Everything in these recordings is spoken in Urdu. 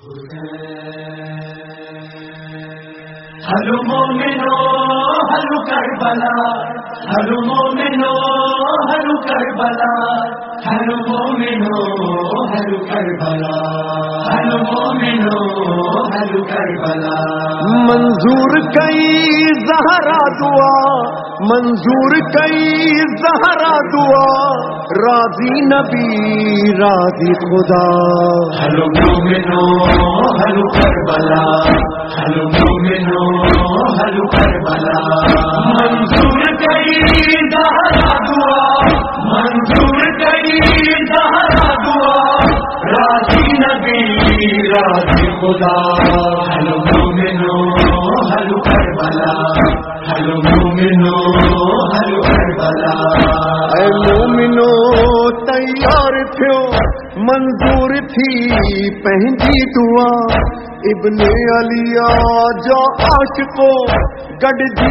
ہلو مومنو ہلو کربلا۔ ہلو مومنو ہلو کربلا۔ ہلو مومنو ہلو کربلا ہلو مومنو ہلو منظور کئی زہرا دعا، منظور کئی زہرا دعا، راضی نبی، راضی خدا۔ ہلو مومنو، ہلو کربلا، ہلو مومنو، ہلو کربلا۔ منظور خدا ہلو مومنو ہلو کربلا ہلو مومنو ہلو کربلا۔ اے مومنو، تیار تھو منظور تھی پہنجی دعا۔ ابن علی جا عاشقو گڈ جی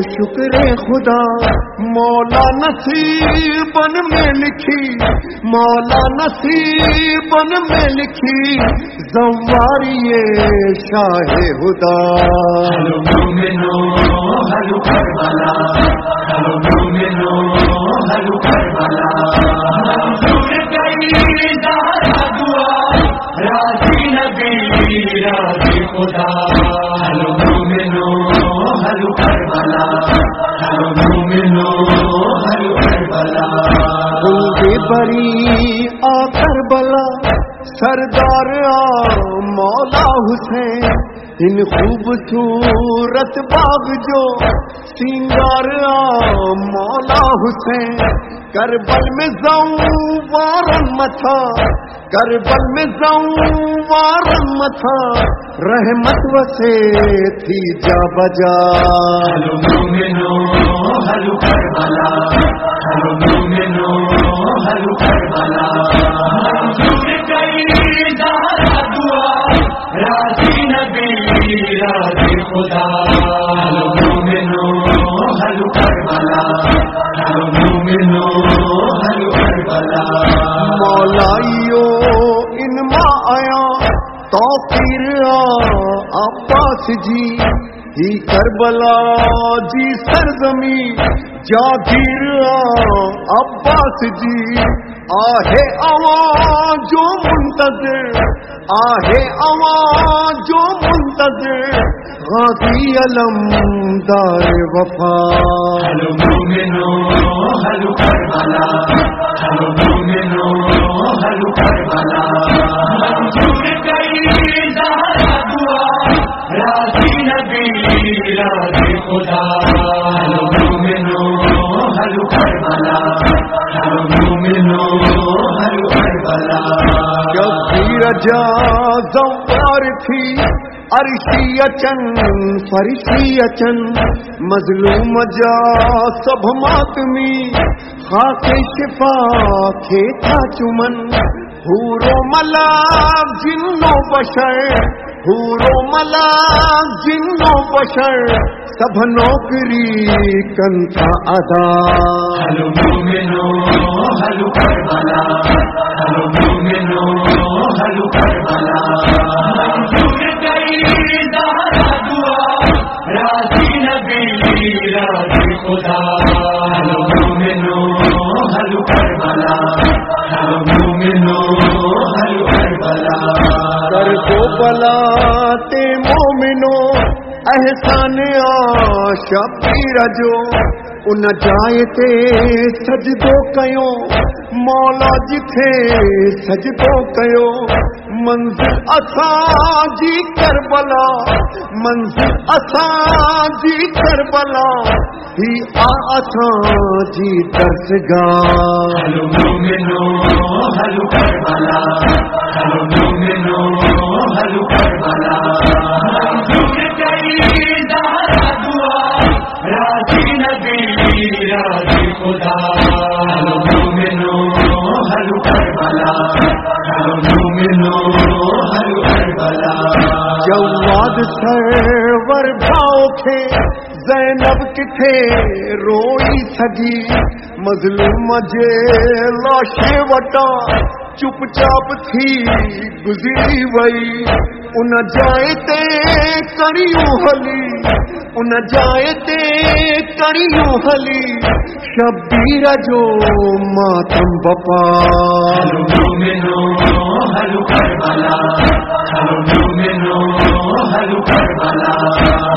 شکر خدا۔ مولا نصیبن میں لکھی، مولا نصیبن میں لکھی۔ زواری شاہ بری آ کربلا، سردار آ مولا حسین، ان خوبصورت باغ جو سنگار آ مولا حسین، کربل میں جاؤں وارن متھا، کربل میں جاؤں وارن متھا، رحمت وسے تھی جا بجا۔ ہلو کربلا مومنو ہلو کربلا مولائیو ان ماں آیا تو پھر عباس جی ہی کربلا جی سرزمی جاگیر عباس جی آہے عوام جو منتظر آہے عوام جو منتظر غازی علم دار وفا۔ ہلو مومنو ہلو کربلا۔ جب رجا زوار تھی، عرشی اچن، فرشی اچن، مظلوم جا سب ماتمی خاک شفا کھیتا چمن ہورو ملاب جنو بشر ہورو ملاب جنو بشر سب نوکری کن تھا ادا۔ ہلو مومنو ہلو کربلا۔ ہلو مومنو ہلو کربلا۔ منظور کئی زہرا دعا۔ راضی نبی راضی خدا۔ ہلو مومنو ہلو کربلا۔ ہلو مومنو ہلو کربلا۔ کر دو بلا۔ احسان شبیر جو ان جائے تے سجدو کیو مولا جتھے سجدو کیو منزل اسا جی کربلا، منزل اسا جی کربلا، ہی آ اسا جی درسگاہ۔ ہلو مومنو، ہلو کربلا۔ ہلو جواد سرور بھاؤ تھے زینب کتھے روئی سگی مظلوم جے لاشے وٹا چپ چاپ تھی گزری وئی ان جائے تے کریوں ہلی۔ ان جائے تے کڑیوں ہلی، شبیر جو ماتم بپا۔ ہلو ہلو کربلا۔ ہلو مومنو، ہلو کربلا۔